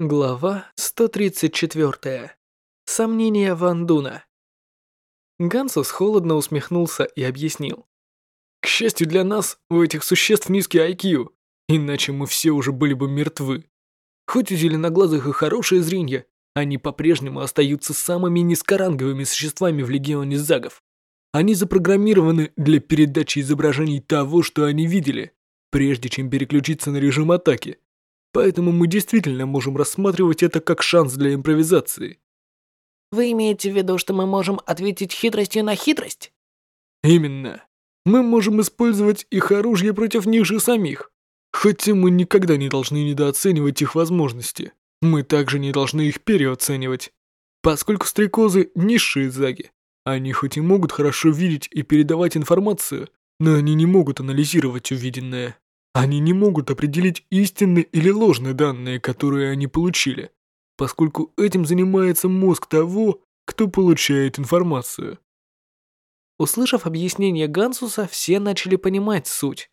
Глава 134. Сомнения Ван Дуна. Гансус холодно усмехнулся и объяснил. «К счастью для нас, у этих существ низкий IQ, иначе мы все уже были бы мертвы. Хоть у зеленоглазых и хорошее зрение, они по-прежнему остаются самыми низкоранговыми существами в Легионе Загов. Они запрограммированы для передачи изображений того, что они видели, прежде чем переключиться на режим атаки. Поэтому мы действительно можем рассматривать это как шанс для импровизации. Вы имеете в виду, что мы можем ответить хитростью на хитрость? Именно. Мы можем использовать их оружие против них же самих. Хотя мы никогда не должны недооценивать их возможности. Мы также не должны их переоценивать. Поскольку стрекозы – низшие заги, они хоть и могут хорошо видеть и передавать информацию, но они не могут анализировать увиденное. Они не могут определить истинные или ложные данные, которые они получили, поскольку этим занимается мозг того, кто получает информацию. Услышав объяснение Гансуса, все начали понимать суть.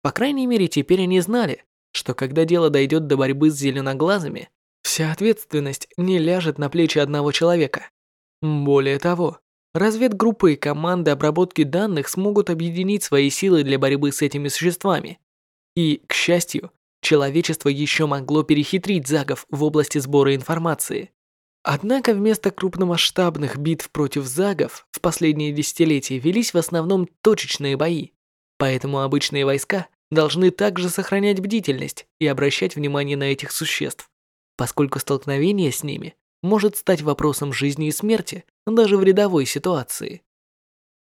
По крайней мере, теперь они знали, что когда дело дойдет до борьбы с зеленоглазыми, вся ответственность не ляжет на плечи одного человека. Более того, разведгруппы и команды обработки данных смогут объединить свои силы для борьбы с этими существами. И, к счастью, человечество еще могло перехитрить загов в области сбора информации. Однако вместо крупномасштабных битв против загов в последние десятилетия велись в основном точечные бои. Поэтому обычные войска должны также сохранять бдительность и обращать внимание на этих существ, поскольку столкновение с ними может стать вопросом жизни и смерти даже в рядовой ситуации.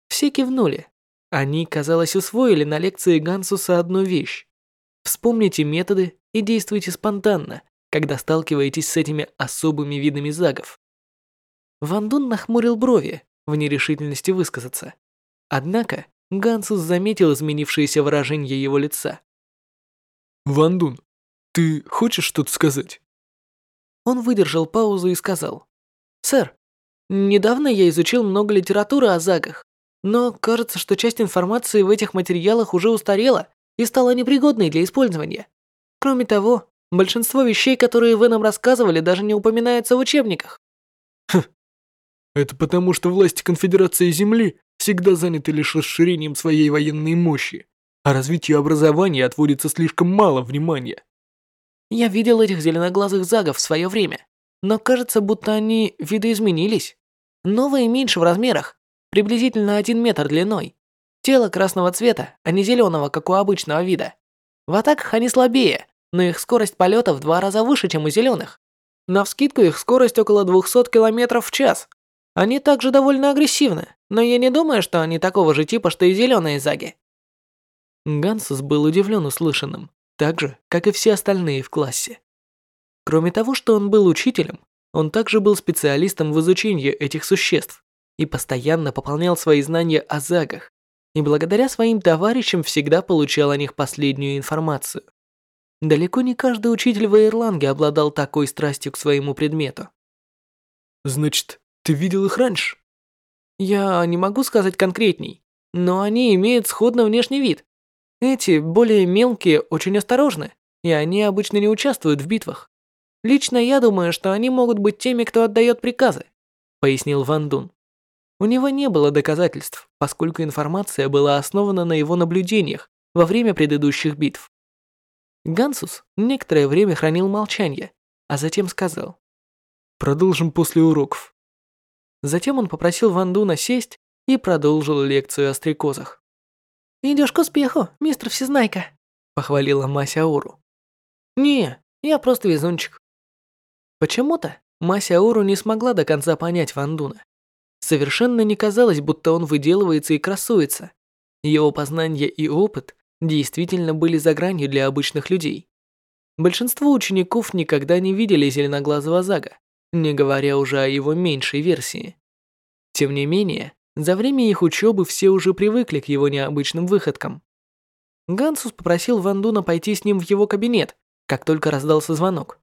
Все кивнули. Они, казалось, усвоили на лекции Гансуса одну вещь. Вспомните методы и действуйте спонтанно, когда сталкиваетесь с этими особыми видами загов. Ван Дун нахмурил брови в нерешительности высказаться. Однако Гансус заметил изменившееся выражение его лица. «Ван Дун, ты хочешь что-то сказать?» Он выдержал паузу и сказал. «Сэр, недавно я изучил много литературы о загах, но кажется, что часть информации в этих материалах уже устарела и стала непригодной для использования. Кроме того, большинство вещей, которые вы нам рассказывали, даже не упоминаются в учебниках. Хм. Это потому, что власти Конфедерации Земли всегда заняты лишь расширением своей военной мощи, а развитию образования отводится слишком мало внимания. Я видел этих зеленоглазых загов в свое время, но кажется, будто они видоизменились. Новые меньше в размерах, приблизительно один метр длиной, Тело красного цвета, а не зеленого, как у обычного вида. В атаках они слабее, но их скорость полета в два раза выше, чем у зеленых. Навскидку их скорость около 200 км в час. Они также довольно агрессивны, но я не думаю, что они такого же типа, что и зеленые заги. Гансус был удивлен услышанным, так же, как и все остальные в классе. Кроме того, что он был учителем, он также был специалистом в изучении этих существ и постоянно пополнял свои знания о загах, и благодаря своим товарищам всегда получал о них последнюю информацию. Далеко не каждый учитель в Ирланге обладал такой страстью к своему предмету. «Значит, ты видел их раньше?» «Я не могу сказать конкретней, но они имеют сходный внешний вид. Эти, более мелкие, очень осторожны, и они обычно не участвуют в битвах. Лично я думаю, что они могут быть теми, кто отдает приказы», пояснил Ван Дун. У него не было доказательств, поскольку информация была основана на его наблюдениях во время предыдущих битв. Гансус некоторое время хранил молчание, а затем сказал. «Продолжим после уроков». Затем он попросил Ван Дуна сесть и продолжил лекцию о стрекозах. «Идешь к успеху, мистер Всезнайка», — похвалила Мася Ауру. «Не, я просто везунчик». Почему-то Мася Ауру не смогла до конца понять Ван Дуна. Совершенно не казалось, будто он выделывается и красуется. Его познания и опыт действительно были за гранью для обычных людей. Большинство учеников никогда не видели зеленоглазого Зага, не говоря уже о его меньшей версии. Тем не менее, за время их учебы все уже привыкли к его необычным выходкам. Гансус попросил Вандуна пойти с ним в его кабинет, как только раздался звонок.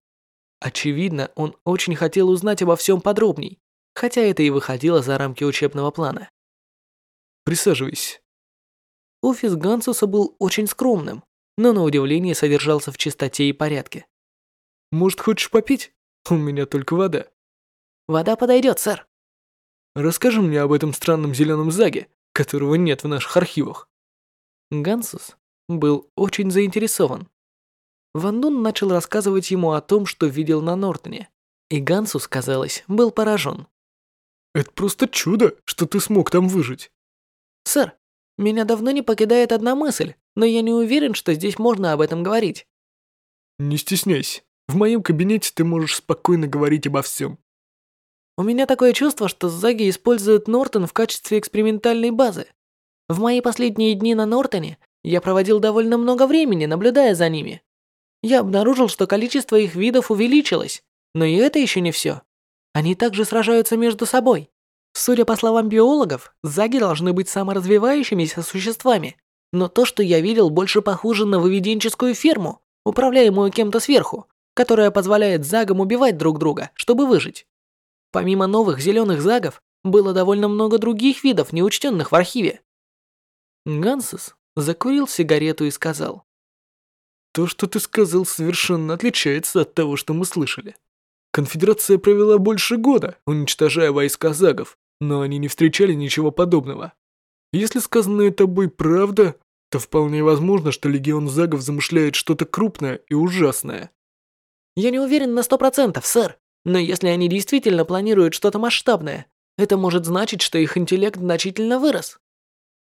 Очевидно, он очень хотел узнать обо всем подробней, хотя это и выходило за рамки учебного плана. Присаживайся. Офис Гансуса был очень скромным, но на удивление содержался в чистоте и порядке. Может, хочешь попить? У меня только вода. Вода подойдет, сэр. Расскажи мне об этом странном зеленом заге, которого нет в наших архивах. Гансус был очень заинтересован. Ван Дун начал рассказывать ему о том, что видел на Нортоне, и Гансус, казалось, был поражен. «Это просто чудо, что ты смог там выжить». «Сэр, меня давно не покидает одна мысль, но я не уверен, что здесь можно об этом говорить». «Не стесняйся. В моем кабинете ты можешь спокойно говорить обо всем». У меня такое чувство, что Заги используют Нортон в качестве экспериментальной базы. В мои последние дни на Нортоне я проводил довольно много времени, наблюдая за ними. Я обнаружил, что количество их видов увеличилось, но и это еще не все. Они также сражаются между собой. Судя по словам биологов, заги должны быть саморазвивающимися существами, но то, что я видел, больше похоже на выведенческую ферму, управляемую кем-то сверху, которая позволяет загам убивать друг друга, чтобы выжить. Помимо новых зеленых загов, было довольно много других видов, неучтенных в архиве. Гансес закурил сигарету и сказал. То, что ты сказал, совершенно отличается от того, что мы слышали. Конфедерация провела больше года, уничтожая войска загов, но они не встречали ничего подобного. Если сказанное тобой правда, то вполне возможно, что легион загов замышляет что-то крупное и ужасное. Я не уверен на сто процентов, сэр, но если они действительно планируют что-то масштабное, это может значить, что их интеллект значительно вырос.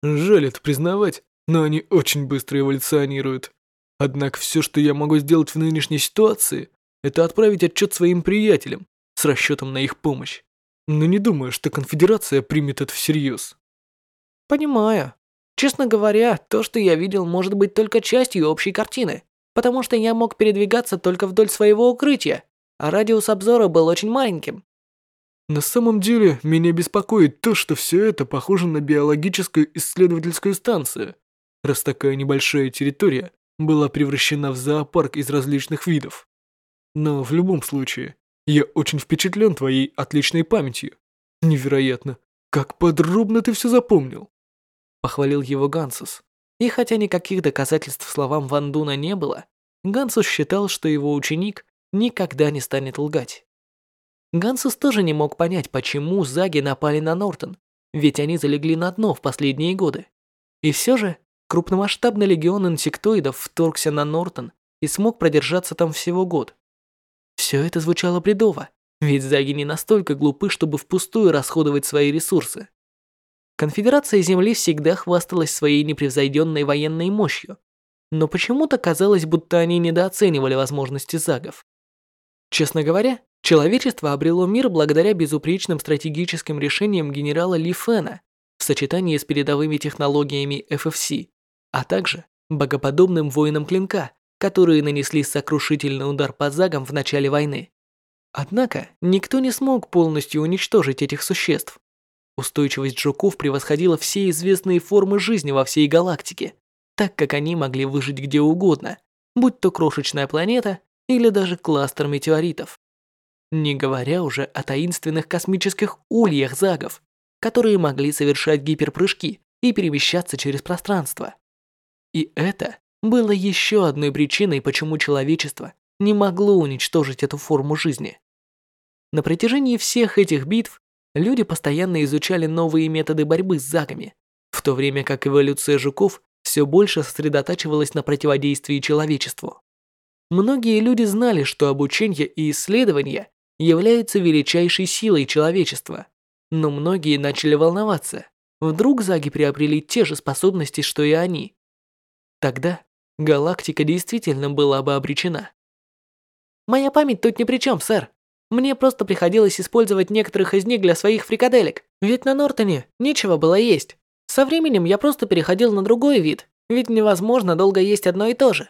Жаль это признавать, но они очень быстро эволюционируют. Однако все, что я могу сделать в нынешней ситуации, это отправить отчет своим приятелям с расчетом на их помощь. Но не думаю, что конфедерация примет это всерьез. Понимаю. Честно говоря, то, что я видел, может быть только частью общей картины, потому что я мог передвигаться только вдоль своего укрытия, а радиус обзора был очень маленьким. На самом деле, меня беспокоит то, что все это похоже на биологическую исследовательскую станцию, раз такая небольшая территория была превращена в зоопарк из различных видов. Но в любом случае, я очень впечатлен твоей отличной памятью. Невероятно, как подробно ты все запомнил. Похвалил его Гансус. И хотя никаких доказательств словам Ван Дуна не было, Гансус считал, что его ученик никогда не станет лгать. Гансус тоже не мог понять, почему Заги напали на Нортон, ведь они залегли на дно в последние годы. И все же крупномасштабный легион инсектоидов вторгся на Нортон и смог продержаться там всего год. Все это звучало бредово, ведь Заги не настолько глупы, чтобы впустую расходовать свои ресурсы. Конфедерация Земли всегда хвасталась своей непревзойденной военной мощью, но почему-то казалось, будто они недооценивали возможности Загов. Честно говоря, человечество обрело мир благодаря безупречным стратегическим решениям генерала Ли Фена в сочетании с передовыми технологиями FFC а также богоподобным воинам клинка, которые нанесли сокрушительный удар по загам в начале войны. Однако, никто не смог полностью уничтожить этих существ. Устойчивость жуков превосходила все известные формы жизни во всей галактике, так как они могли выжить где угодно, будь то крошечная планета или даже кластер метеоритов. Не говоря уже о таинственных космических ульях загов, которые могли совершать гиперпрыжки и перемещаться через пространство. И это было еще одной причиной, почему человечество не могло уничтожить эту форму жизни. На протяжении всех этих битв люди постоянно изучали новые методы борьбы с загами, в то время как эволюция жуков все больше сосредотачивалась на противодействии человечеству. Многие люди знали, что обучение и исследования являются величайшей силой человечества, но многие начали волноваться. Вдруг заги приобрели те же способности, что и они, Тогда галактика действительно была бы обречена. Моя память тут ни при чем, сэр. Мне просто приходилось использовать некоторых из них для своих фрикаделек, ведь на Нортоне нечего было есть. Со временем я просто переходил на другой вид, ведь невозможно долго есть одно и то же»,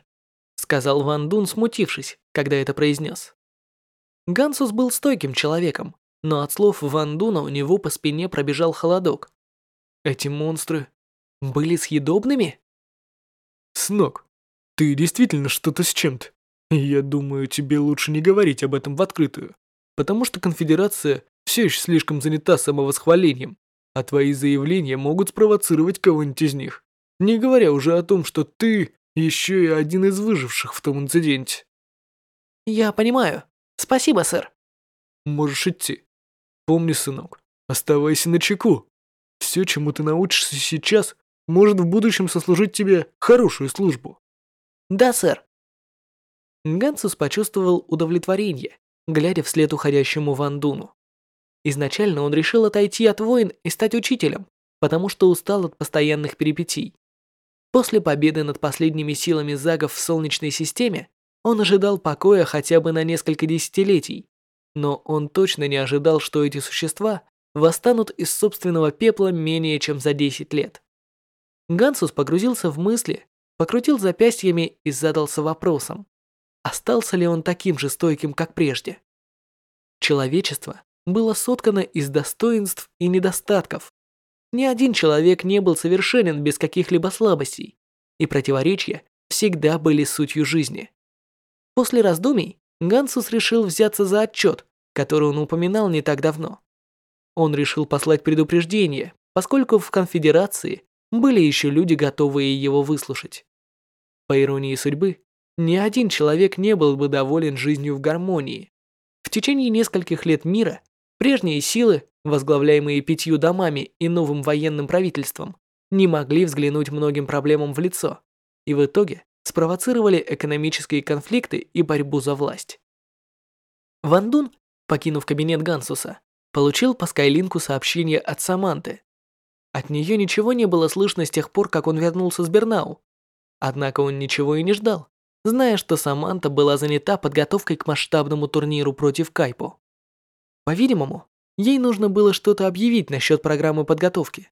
сказал Ван Дун, смутившись, когда это произнес. Гансус был стойким человеком, но от слов Ван Дуна у него по спине пробежал холодок. Эти монстры были съедобными? Снок, ты действительно что-то с чем-то. Я думаю, тебе лучше не говорить об этом в открытую, потому что конфедерация все еще слишком занята самовосхвалением, а твои заявления могут спровоцировать кого-нибудь из них. Не говоря уже о том, что ты еще и один из выживших в том инциденте. Я понимаю. Спасибо, сэр. можешь идти. Помни, сынок, оставайся на чеку. Все, чему ты научишься сейчас, может в будущем сослужить тебе хорошую службу. Да, сэр. Гансус почувствовал удовлетворение, глядя вслед уходящему Ван Дуну. Изначально он решил отойти от войн и стать учителем, потому что устал от постоянных перипетий. После победы над последними силами загов в Солнечной системе он ожидал покоя хотя бы на несколько десятилетий, но он точно не ожидал, что эти существа восстанут из собственного пепла менее чем за 10 лет. Гансус погрузился в мысли, покрутил запястьями и задался вопросом, остался ли он таким же стойким, как прежде. Человечество было соткано из достоинств и недостатков. Ни один человек не был совершенен без каких-либо слабостей, и противоречия всегда были сутью жизни. После раздумий Гансус решил взяться за отчет, который он упоминал не так давно. Он решил послать предупреждение, поскольку в конфедерации были еще люди, готовые его выслушать. По иронии судьбы, ни один человек не был бы доволен жизнью в гармонии. В течение нескольких лет мира прежние силы, возглавляемые пятью домами и новым военным правительством, не могли взглянуть многим проблемам в лицо, и в итоге спровоцировали экономические конфликты и борьбу за власть. Ван Дун, покинув кабинет Гансуса, получил по Скайлинку сообщение от Саманты. От нее ничего не было слышно с тех пор, как он вернулся с Бернау. Однако он ничего и не ждал, зная, что Саманта была занята подготовкой к масштабному турниру против Кайпо. По-видимому, ей нужно было что-то объявить насчет программы подготовки.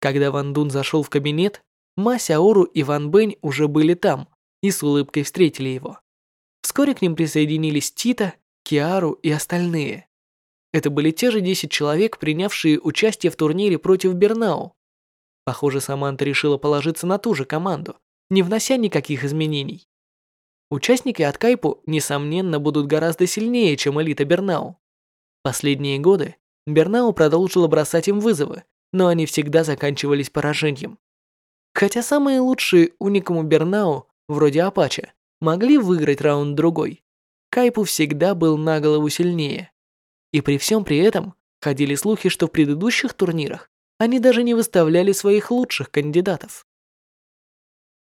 Когда Ван Дун зашел в кабинет, Ма Сяору и Ван Бэнь уже были там и с улыбкой встретили его. Вскоре к ним присоединились Тита, Киару и остальные. Это были те же 10 человек, принявшие участие в турнире против Бернау. Похоже, Саманта решила положиться на ту же команду, не внося никаких изменений. Участники от Кайпу, несомненно, будут гораздо сильнее, чем элита Бернау. Последние годы Бернау продолжила бросать им вызовы, но они всегда заканчивались поражением. Хотя самые лучшие уникому Бернау, вроде Апача, могли выиграть раунд другой, Кайпу всегда был на голову сильнее. И при всем при этом ходили слухи, что в предыдущих турнирах они даже не выставляли своих лучших кандидатов.